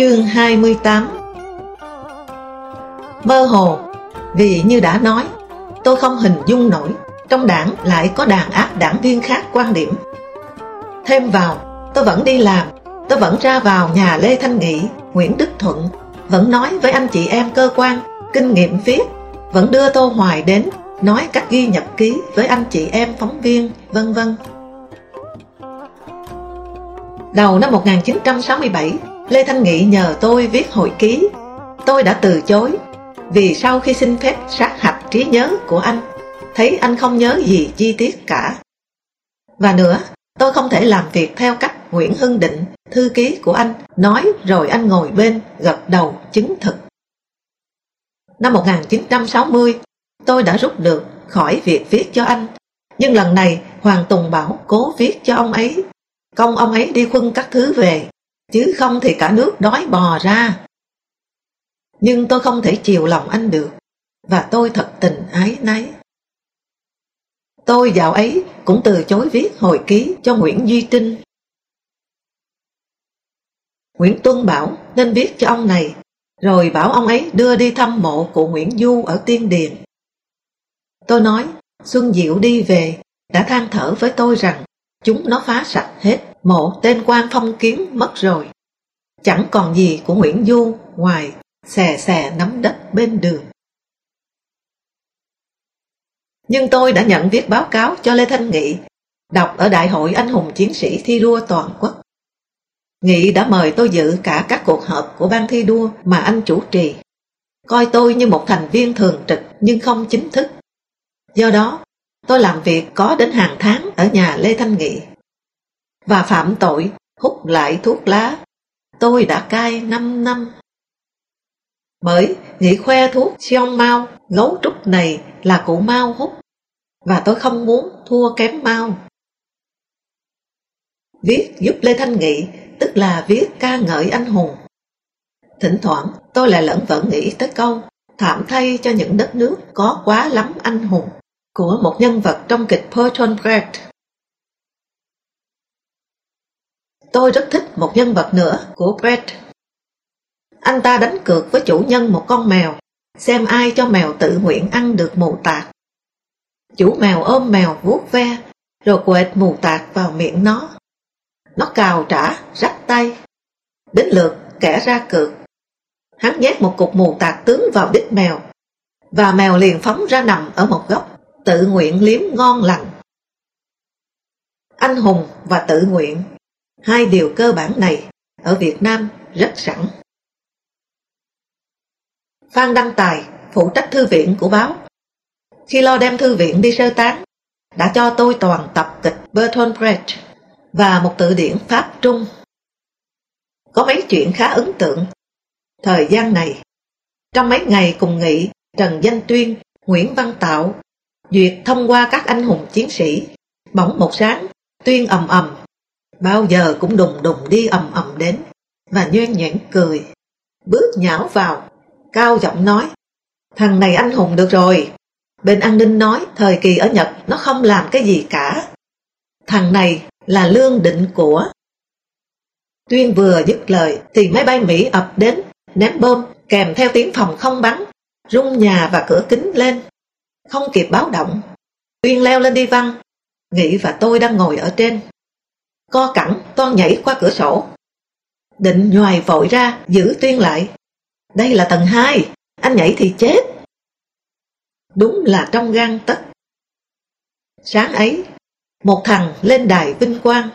Chương 28 Mơ hồ, Vì như đã nói, Tôi không hình dung nổi, Trong đảng lại có đàn áp đảng viên khác quan điểm. Thêm vào, Tôi vẫn đi làm, Tôi vẫn ra vào nhà Lê Thanh Nghị, Nguyễn Đức Thuận, Vẫn nói với anh chị em cơ quan, Kinh nghiệm viết, Vẫn đưa Tô Hoài đến, Nói cách ghi nhật ký với anh chị em phóng viên, Vân vân. Đầu năm 1967 Lê Thanh Nghị nhờ tôi viết hồi ký. Tôi đã từ chối Vì sau khi xin phép sát hạch trí nhớ của anh Thấy anh không nhớ gì chi tiết cả. Và nữa Tôi không thể làm việc theo cách Nguyễn Hưng Định, thư ký của anh Nói rồi anh ngồi bên gật đầu chứng thực. Năm 1960 Tôi đã rút được khỏi việc viết cho anh. Nhưng lần này Hoàng Tùng bảo cố viết cho ông ấy. Công ông ấy đi khuân các thứ về chứ không thì cả nước đói bò ra. Nhưng tôi không thể chiều lòng anh được, và tôi thật tình ái náy. Tôi dạo ấy cũng từ chối viết hồi ký cho Nguyễn Duy Trinh. Nguyễn Tuân bảo nên viết cho ông này, rồi bảo ông ấy đưa đi thăm mộ của Nguyễn Du ở Tiên Điền. Tôi nói, Xuân Diệu đi về, đã than thở với tôi rằng chúng nó phá sạch hết mộ tên quan phong kiến mất rồi. Chẳng còn gì của Nguyễn Du ngoài xè xè nắm đất bên đường. Nhưng tôi đã nhận viết báo cáo cho Lê Thanh Nghị, đọc ở Đại hội Anh hùng chiến sĩ thi đua toàn quốc. Nghị đã mời tôi dự cả các cuộc họp của ban thi đua mà anh chủ trì, coi tôi như một thành viên thường trực nhưng không chính thức. Do đó, tôi làm việc có đến hàng tháng ở nhà Lê Thanh Nghị và phạm tội hút lại thuốc lá. Tôi đã cai 5 năm. Bởi nghĩ khoe thuốc xiong mau, gấu trúc này là cụ mau hút, và tôi không muốn thua kém mau. Viết giúp Lê Thanh Nghị, tức là viết ca ngợi anh hùng. Thỉnh thoảng tôi lại lẫn vẫn nghĩ tới câu thảm thay cho những đất nước có quá lắm anh hùng của một nhân vật trong kịch Bertolt Brecht Tôi rất thích một nhân vật nữa của Brett. Anh ta đánh cược với chủ nhân một con mèo, xem ai cho mèo tự nguyện ăn được mù tạt. Chủ mèo ôm mèo vuốt ve, rồi quệt mù tạt vào miệng nó. Nó cào trả, rách tay. Đến lượt kẻ ra cược. Hắn nhét một cục mù tạt tướng vào đít mèo, và mèo liền phóng ra nằm ở một góc, tự nguyện liếm ngon lành. Anh hùng và tự nguyện Hai điều cơ bản này ở Việt Nam rất sẵn. Phan Đăng Tài, phụ trách thư viện của báo. Khi lo đem thư viện đi sơ tán, đã cho tôi toàn tập kịch Bertolt Brecht và một tự điển Pháp Trung. Có mấy chuyện khá ấn tượng. Thời gian này, trong mấy ngày cùng nghị, Trần Danh Tuyên, Nguyễn Văn Tạo duyệt thông qua các anh hùng chiến sĩ. Bỗng một sáng, Tuyên ầm ầm bao giờ cũng đùng đùng đi ầm ầm đến, và nhoen nhoẻn cười, bước nhảo vào, cao giọng nói, thằng này anh hùng được rồi. Bên an ninh nói thời kỳ ở Nhật nó không làm cái gì cả. Thằng này là lương định của. Tuyên vừa dứt lời thì máy bay Mỹ ập đến, ném bom kèm theo tiếng phòng không bắn, rung nhà và cửa kính lên. Không kịp báo động. Tuyên leo lên đi văn, Nghị và tôi đang ngồi ở trên, co cẳng toan nhảy qua cửa sổ. Định nhoài vội ra, giữ tuyên lại. Đây là tầng 2, anh nhảy thì chết. Đúng là trong gan tất. Sáng ấy, một thằng lên đài vinh quang,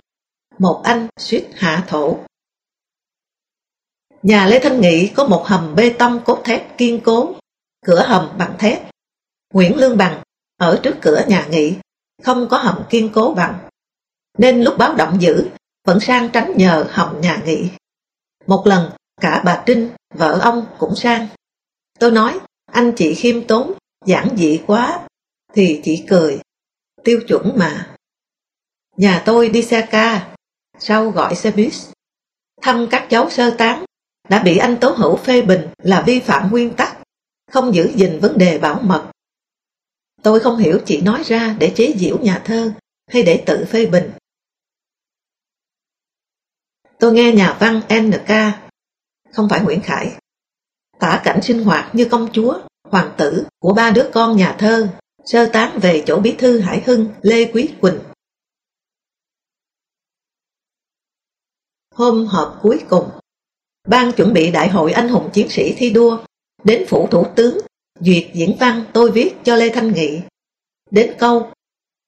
một anh suýt hạ thổ. Nhà Lê Thanh Nghị có một hầm bê tông cốt thép kiên cố, cửa hầm bằng thép. Nguyễn Lương Bằng ở trước cửa nhà Nghị không có hầm kiên cố bằng. Nên lúc báo động dữ, vẫn sang tránh nhờ hòng nhà nghỉ. Một lần, cả bà Trinh, vợ ông cũng sang. Tôi nói, anh chị khiêm tốn, giản dị quá, thì chị cười. Tiêu chuẩn mà. Nhà tôi đi xe ca, sau gọi xe bus. Thăm các cháu sơ tán, đã bị anh Tố Hữu phê bình là vi phạm nguyên tắc, không giữ gìn vấn đề bảo mật. Tôi không hiểu chị nói ra để chế giễu nhà thơ hay để tự phê bình. Tôi nghe nhà văn NK, không phải Nguyễn Khải, tả cảnh sinh hoạt như công chúa, hoàng tử của ba đứa con nhà thơ, sơ tán về chỗ bí thư Hải Hưng, Lê Quý Quỳnh. Hôm họp cuối cùng, ban chuẩn bị đại hội anh hùng chiến sĩ thi đua đến phủ thủ tướng duyệt diễn văn tôi viết cho Lê Thanh Nghị. Đến câu,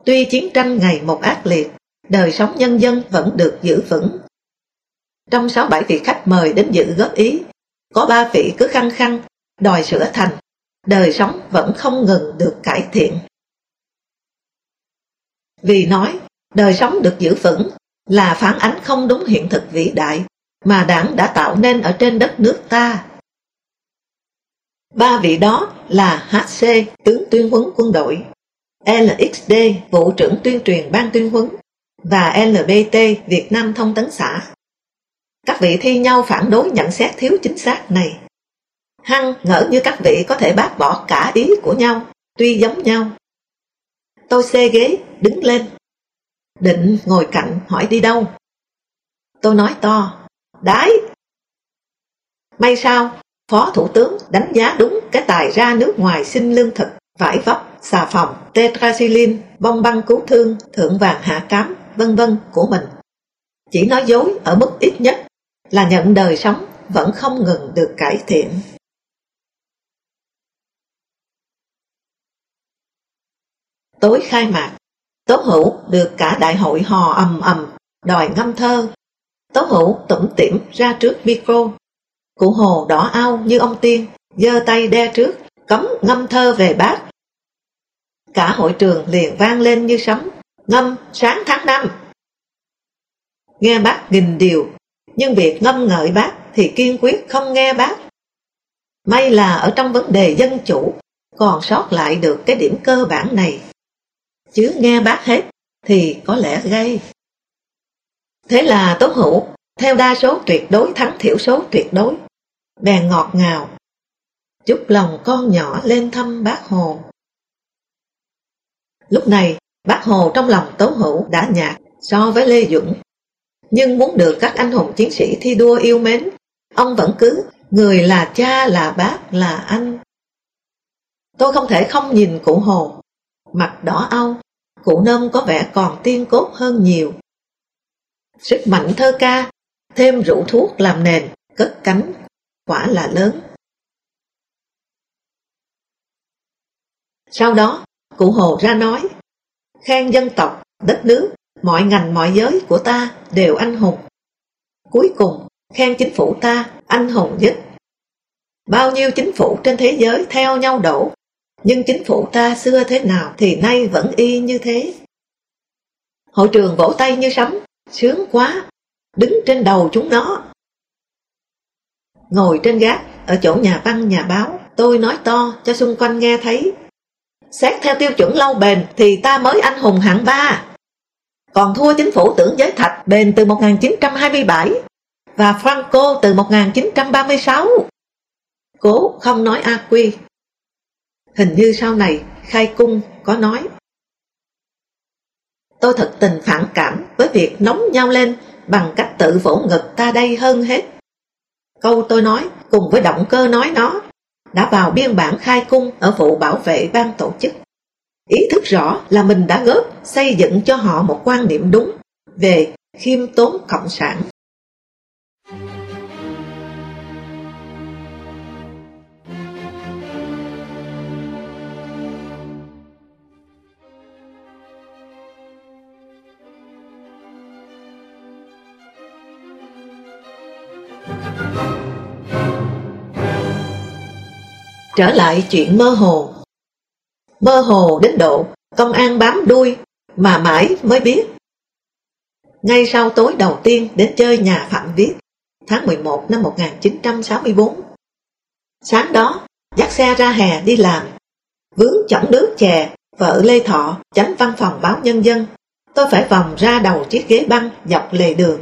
tuy chiến tranh ngày một ác liệt, đời sống nhân dân vẫn được giữ vững. Trong sáu bảy vị khách mời đến dự góp ý, có ba vị cứ khăng khăng, đòi sửa thành, đời sống vẫn không ngừng được cải thiện. Vì nói, đời sống được giữ vững là phản ánh không đúng hiện thực vĩ đại mà đảng đã tạo nên ở trên đất nước ta. Ba vị đó là HC, tướng tuyên huấn quân đội, LXD, vụ trưởng tuyên truyền ban tuyên huấn, và LBT, Việt Nam Thông tấn xã. Các vị thi nhau phản đối nhận xét thiếu chính xác này. Hăng ngỡ như các vị có thể bác bỏ cả ý của nhau, tuy giống nhau. Tôi xê ghế, đứng lên. Định ngồi cạnh hỏi đi đâu. Tôi nói to, đái. May sao, Phó Thủ tướng đánh giá đúng cái tài ra nước ngoài xin lương thực, vải vóc, xà phòng, tetraxilin, bông băng cứu thương, thượng vàng hạ cám, vân vân của mình. Chỉ nói dối ở mức ít nhất là nhận đời sống vẫn không ngừng được cải thiện. Tối khai mạc, Tố Hữu được cả đại hội hò ầm ầm, đòi ngâm thơ. Tố Hữu tủm tỉm ra trước micro. Cụ Hồ đỏ ao như ông tiên, giơ tay đe trước, cấm ngâm thơ về bác. Cả hội trường liền vang lên như sấm, ngâm sáng tháng năm. Nghe bác nghìn điều, nhưng việc ngâm ngợi bác thì kiên quyết không nghe bác. May là ở trong vấn đề dân chủ còn sót lại được cái điểm cơ bản này chứ nghe bác hết thì có lẽ gây. Thế là Tố Hữu, theo đa số tuyệt đối thắng thiểu số tuyệt đối, bèn ngọt ngào, chúc lòng con nhỏ lên thăm bác Hồ. Lúc này, bác Hồ trong lòng Tố Hữu đã nhạt so với Lê Dũng, nhưng muốn được các anh hùng chiến sĩ thi đua yêu mến, ông vẫn cứ người là cha là bác là anh. Tôi không thể không nhìn cụ Hồ, mặt đỏ âu, cụ nôm có vẻ còn tiên cốt hơn nhiều. Sức mạnh thơ ca, thêm rượu thuốc làm nền, cất cánh, quả là lớn. Sau đó, cụ Hồ ra nói, khen dân tộc, đất nước, mọi ngành mọi giới của ta đều anh hùng. Cuối cùng, khen chính phủ ta anh hùng nhất. Bao nhiêu chính phủ trên thế giới theo nhau đổ, nhưng chính phủ ta xưa thế nào thì nay vẫn y như thế. Hội trường vỗ tay như sấm, sướng quá, đứng trên đầu chúng nó. Ngồi trên gác, ở chỗ nhà văn nhà báo, tôi nói to cho xung quanh nghe thấy. Xét theo tiêu chuẩn lâu bền thì ta mới anh hùng hạng ba. Còn thua chính phủ tưởng giới thạch, bền từ 1927 và Franco từ 1936. Cố không nói A Quy Hình như sau này khai cung có nói. Tôi thật tình phản cảm với việc nóng nhau lên bằng cách tự vỗ ngực ta đây hơn hết. Câu tôi nói cùng với động cơ nói nó đã vào biên bản khai cung ở vụ bảo vệ ban tổ chức. Ý thức rõ là mình đã góp, xây dựng cho họ một quan niệm đúng về khiêm tốn cộng sản. Trở lại chuyện mơ hồ. Mơ hồ đến độ công an bám đuôi mà mãi mới biết. Ngay sau tối đầu tiên đến chơi nhà Phạm Viết, tháng 11 năm 1964. Sáng đó, dắt xe ra hè đi làm, vướng chỏng đứa chè, vợ Lê Thọ, tránh văn phòng báo nhân dân. Tôi phải vòng ra đầu chiếc ghế băng dọc lề đường.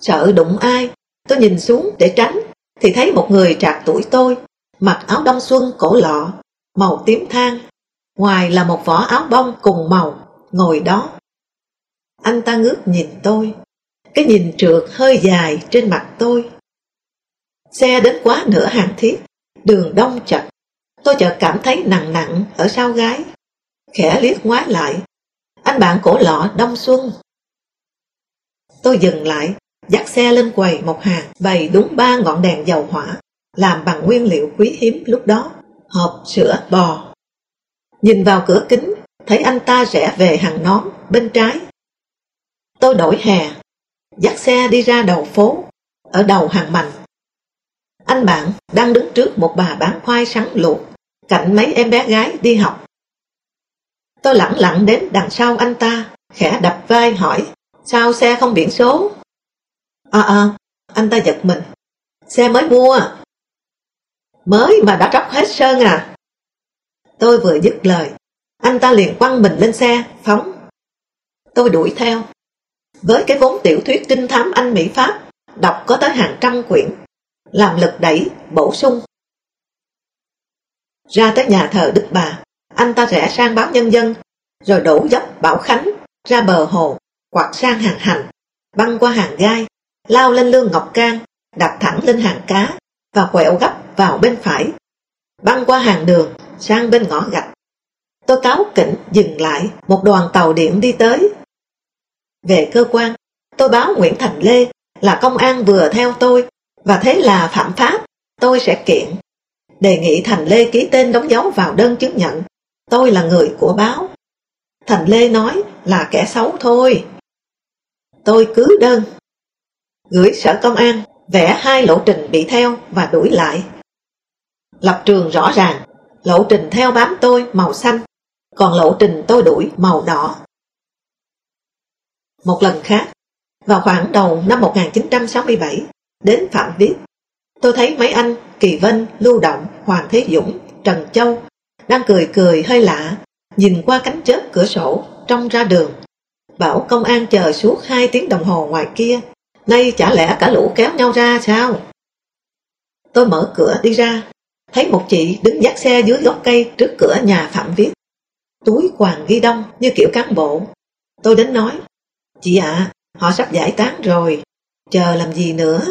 Sợ đụng ai, tôi nhìn xuống để tránh, thì thấy một người trạc tuổi tôi, mặc áo đông xuân cổ lọ, màu tím than. Ngoài là một vỏ áo bông cùng màu, ngồi đó. Anh ta ngước nhìn tôi, cái nhìn trượt hơi dài trên mặt tôi. Xe đến quá nửa hàng thiết, đường đông chật. Tôi chợt cảm thấy nặng nặng ở sau gái. Khẽ liếc ngoái lại, anh bạn cổ lọ đông xuân. Tôi dừng lại, dắt xe lên quầy một hàng, bày đúng ba ngọn đèn dầu hỏa, làm bằng nguyên liệu quý hiếm lúc đó, hộp sữa bò. Nhìn vào cửa kính, thấy anh ta rẽ về hàng nón bên trái. Tôi đổi hè, dắt xe đi ra đầu phố, ở đầu hàng mành. Anh bạn đang đứng trước một bà bán khoai sắn luộc, cạnh mấy em bé gái đi học. Tôi lặng lặng đến đằng sau anh ta, khẽ đập vai hỏi, sao xe không biển số? À à, anh ta giật mình, xe mới mua. Mới mà đã tróc hết sơn à? Tôi vừa dứt lời, anh ta liền quăng mình lên xe, phóng. Tôi đuổi theo. Với cái vốn tiểu thuyết trinh thám Anh Mỹ Pháp, đọc có tới hàng trăm quyển, làm lực đẩy, bổ sung. Ra tới nhà thờ Đức Bà, anh ta rẽ sang báo nhân dân, rồi đổ dốc Bảo Khánh, ra bờ hồ, quạt sang hàng hành, băng qua hàng gai, lao lên lương Ngọc Can, đạp thẳng lên hàng cá, và quẹo gấp vào bên phải, băng qua hàng đường, sang bên ngõ gạch. Tôi cáo kỉnh dừng lại, một đoàn tàu điện đi tới. Về cơ quan, tôi báo Nguyễn Thành Lê là công an vừa theo tôi, và thế là phạm pháp, tôi sẽ kiện. Đề nghị Thành Lê ký tên đóng dấu vào đơn chứng nhận, tôi là người của báo. Thành Lê nói là kẻ xấu thôi. Tôi cứ đơn. Gửi sở công an, vẽ hai lộ trình bị theo và đuổi lại. Lập trường rõ ràng, lộ trình theo bám tôi màu xanh, còn lộ trình tôi đuổi màu đỏ. Một lần khác, vào khoảng đầu năm 1967, đến Phạm Viết, tôi thấy mấy anh Kỳ Vân, Lưu Động, Hoàng Thế Dũng, Trần Châu đang cười cười hơi lạ, nhìn qua cánh chớp cửa sổ, trông ra đường. Bảo công an chờ suốt hai tiếng đồng hồ ngoài kia, nay chả lẽ cả lũ kéo nhau ra sao? Tôi mở cửa đi ra, thấy một chị đứng dắt xe dưới gốc cây trước cửa nhà Phạm Viết. Túi quàng ghi đông như kiểu cán bộ. Tôi đến nói, chị ạ, họ sắp giải tán rồi, chờ làm gì nữa?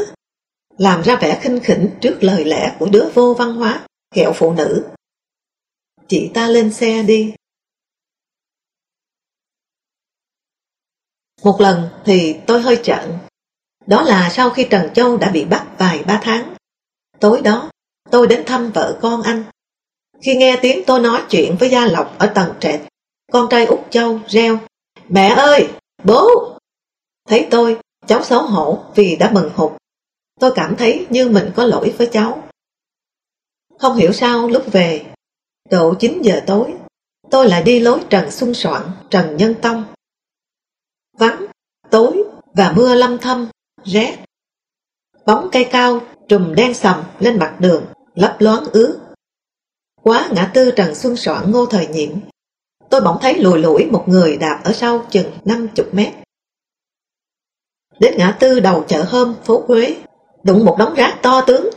Làm ra vẻ khinh khỉnh trước lời lẽ của đứa vô văn hóa, kẹo phụ nữ. Chị ta lên xe đi. Một lần thì tôi hơi trận. Đó là sau khi Trần Châu đã bị bắt vài ba tháng. Tối đó, tôi đến thăm vợ con anh. Khi nghe tiếng tôi nói chuyện với Gia Lộc ở tầng trệt, con trai út Châu reo, Mẹ ơi, bố! Thấy tôi, cháu xấu hổ vì đã mừng hụt. Tôi cảm thấy như mình có lỗi với cháu. Không hiểu sao lúc về, độ 9 giờ tối, tôi lại đi lối Trần Xuân Soạn, Trần Nhân Tông. Vắng, tối và mưa lâm thâm, rét. Bóng cây cao trùm đen sầm lên mặt đường, lấp loáng ướt. Quá ngã tư Trần Xuân Soạn ngô thời nhiệm, tôi bỗng thấy lùi lủi một người đạp ở sau chừng 50 mét. Đến ngã tư đầu chợ hôm phố Huế, đụng một đống rác to tướng.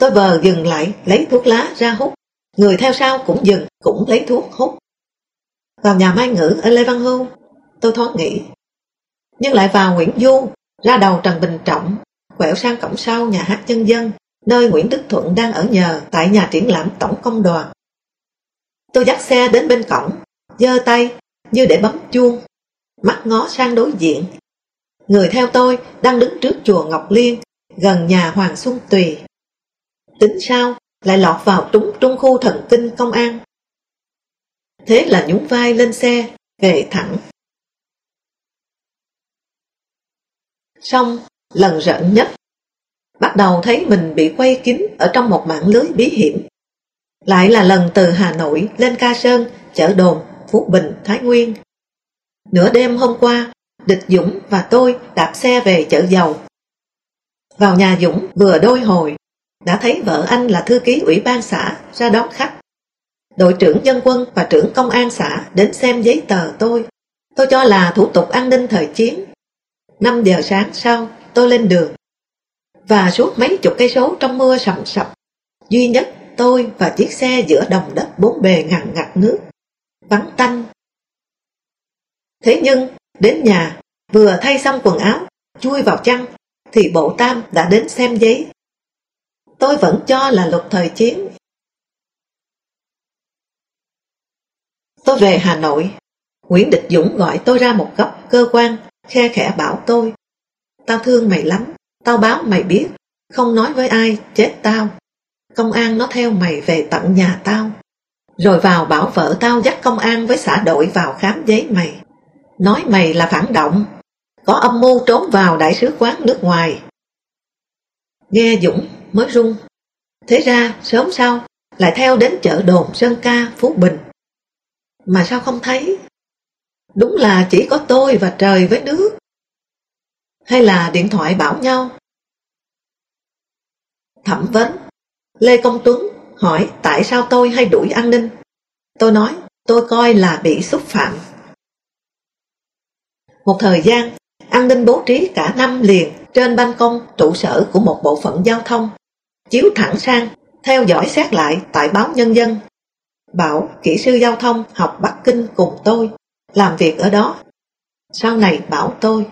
Tôi vờ dừng lại lấy thuốc lá ra hút. Người theo sau cũng dừng, cũng lấy thuốc hút. Vào nhà Mai Ngữ ở Lê Văn Hưu, tôi thoáng nghĩ. Nhưng lại vào Nguyễn Du, ra đầu Trần Bình Trọng, quẹo sang cổng sau nhà hát nhân dân, nơi Nguyễn Đức Thuận đang ở nhờ tại nhà triển lãm Tổng Công đoàn. Tôi dắt xe đến bên cổng, giơ tay như để bấm chuông, mắt ngó sang đối diện. Người theo tôi đang đứng trước chùa Ngọc Liên, gần nhà Hoàng Xuân Tùy. Tính sao lại lọt vào trúng trung khu thần kinh công an. Thế là nhún vai lên xe, về thẳng. Xong, lần rợn nhất, bắt đầu thấy mình bị quay kín ở trong một mạng lưới bí hiểm. Lại là lần từ Hà Nội lên Ca Sơn, chợ đồn, Phú Bình, Thái Nguyên. Nửa đêm hôm qua, Địch Dũng và tôi đạp xe về chợ dầu. Vào nhà Dũng vừa đôi hồi, đã thấy vợ anh là thư ký ủy ban xã ra đón khách. Đội trưởng dân quân và trưởng công an xã đến xem giấy tờ tôi. Tôi cho là thủ tục an ninh thời chiến. 5 giờ sáng sau, tôi lên đường. Và suốt mấy chục cây số trong mưa sầm sập, duy nhất tôi và chiếc xe giữa đồng đất bốn bề ngằn ngặt nước, vắng tanh. Thế nhưng, đến nhà, vừa thay xong quần áo, chui vào chăn, thì bộ tam đã đến xem giấy. Tôi vẫn cho là luật thời chiến. Tôi về Hà Nội, Nguyễn Địch Dũng gọi tôi ra một góc cơ quan, khe khẽ bảo tôi. Tao thương mày lắm, tao báo mày biết, không nói với ai, chết tao. Công an nó theo mày về tận nhà tao. Rồi vào bảo vợ tao dắt công an với xã đội vào khám giấy mày. Nói mày là phản động, có âm mưu trốn vào đại sứ quán nước ngoài. Nghe Dũng mới rung. Thế ra sớm sau lại theo đến chợ đồn Sơn Ca, Phú Bình. Mà sao không thấy? Đúng là chỉ có tôi và trời với nước. Hay là điện thoại bảo nhau? Thẩm vấn Lê Công Tuấn hỏi tại sao tôi hay đuổi an ninh. Tôi nói tôi coi là bị xúc phạm. Một thời gian, an ninh bố trí cả năm liền trên ban công trụ sở của một bộ phận giao thông, chiếu thẳng sang, theo dõi xét lại tại báo Nhân dân. Bảo kỹ sư giao thông học Bắc Kinh cùng tôi, làm việc ở đó. Sau này bảo tôi.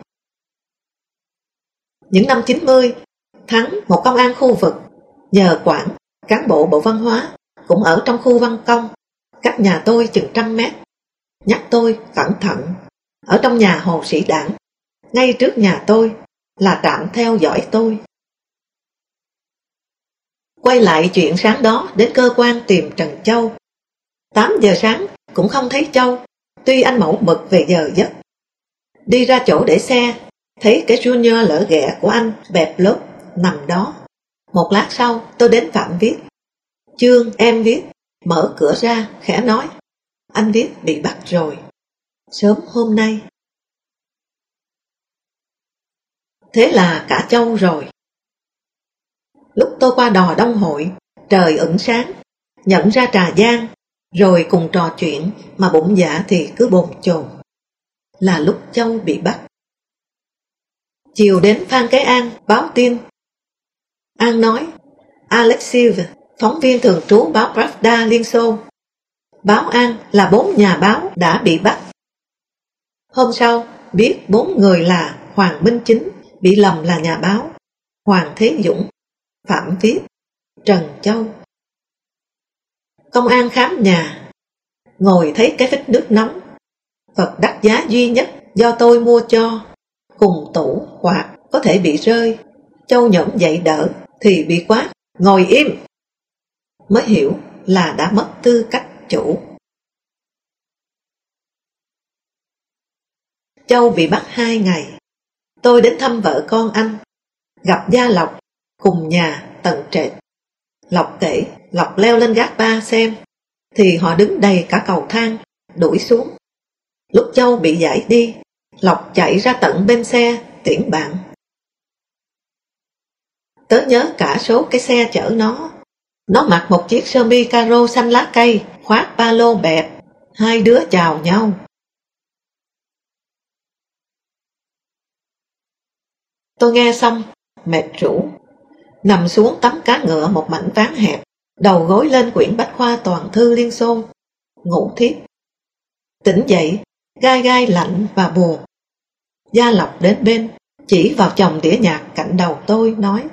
Những năm 90, Thắng, một công an khu vực, nhờ quản, cán bộ Bộ Văn hóa, cũng ở trong khu văn công, cách nhà tôi chừng trăm mét. Nhắc tôi cẩn thận, ở trong nhà hồ sĩ đảng, ngay trước nhà tôi là trạm theo dõi tôi. Quay lại chuyện sáng đó đến cơ quan tìm Trần Châu. 8 giờ sáng cũng không thấy Châu, tuy anh mẫu mực về giờ giấc. Đi ra chỗ để xe, thấy cái junior lỡ ghẹ của anh bẹp lốp nằm đó. Một lát sau tôi đến Phạm viết. Chương em viết, mở cửa ra, khẽ nói. Anh viết bị bắt rồi. Sớm hôm nay. Thế là cả châu rồi. Lúc tôi qua đò đông hội, trời ẩn sáng, nhận ra trà giang, rồi cùng trò chuyện mà bụng dạ thì cứ bồn chồn. Là lúc châu bị bắt. Chiều đến Phan Cái An báo tin. An nói, alexiev phóng viên thường trú báo Pravda Liên Xô, báo An là bốn nhà báo đã bị bắt. Hôm sau, biết bốn người là Hoàng Minh Chính, bị lầm là nhà báo, Hoàng Thế Dũng, Phạm Viết, Trần Châu. Công an khám nhà, ngồi thấy cái vết nước nóng, vật đắt giá duy nhất do tôi mua cho, cùng tủ, quạt có thể bị rơi. Châu nhổm dậy đỡ, thì bị quát, ngồi im. Mới hiểu là đã mất tư cách chủ. Châu bị bắt hai ngày. Tôi đến thăm vợ con anh, gặp Gia Lộc, cùng nhà tận trệt. Lộc kể, Lộc leo lên gác ba xem, thì họ đứng đầy cả cầu thang, đuổi xuống. Lúc Châu bị giải đi, Lộc chạy ra tận bên xe, tiễn bạn. Tớ nhớ cả số cái xe chở nó. Nó mặc một chiếc sơ mi caro xanh lá cây, khoác ba lô bẹp, hai đứa chào nhau. Tôi nghe xong, mệt rũ, nằm xuống tắm cá ngựa một mảnh ván hẹp, đầu gối lên quyển bách khoa toàn thư liên xô, ngủ thiếp. Tỉnh dậy, gai gai lạnh và buồn. Gia Lộc đến bên, chỉ vào chồng đĩa nhạc cạnh đầu tôi, nói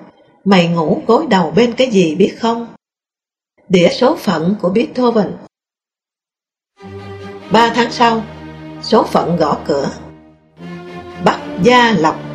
Mày ngủ gối đầu bên cái gì biết không? Đĩa số phận của Beethoven Ba tháng sau, số phận gõ cửa Bắt Gia Lộc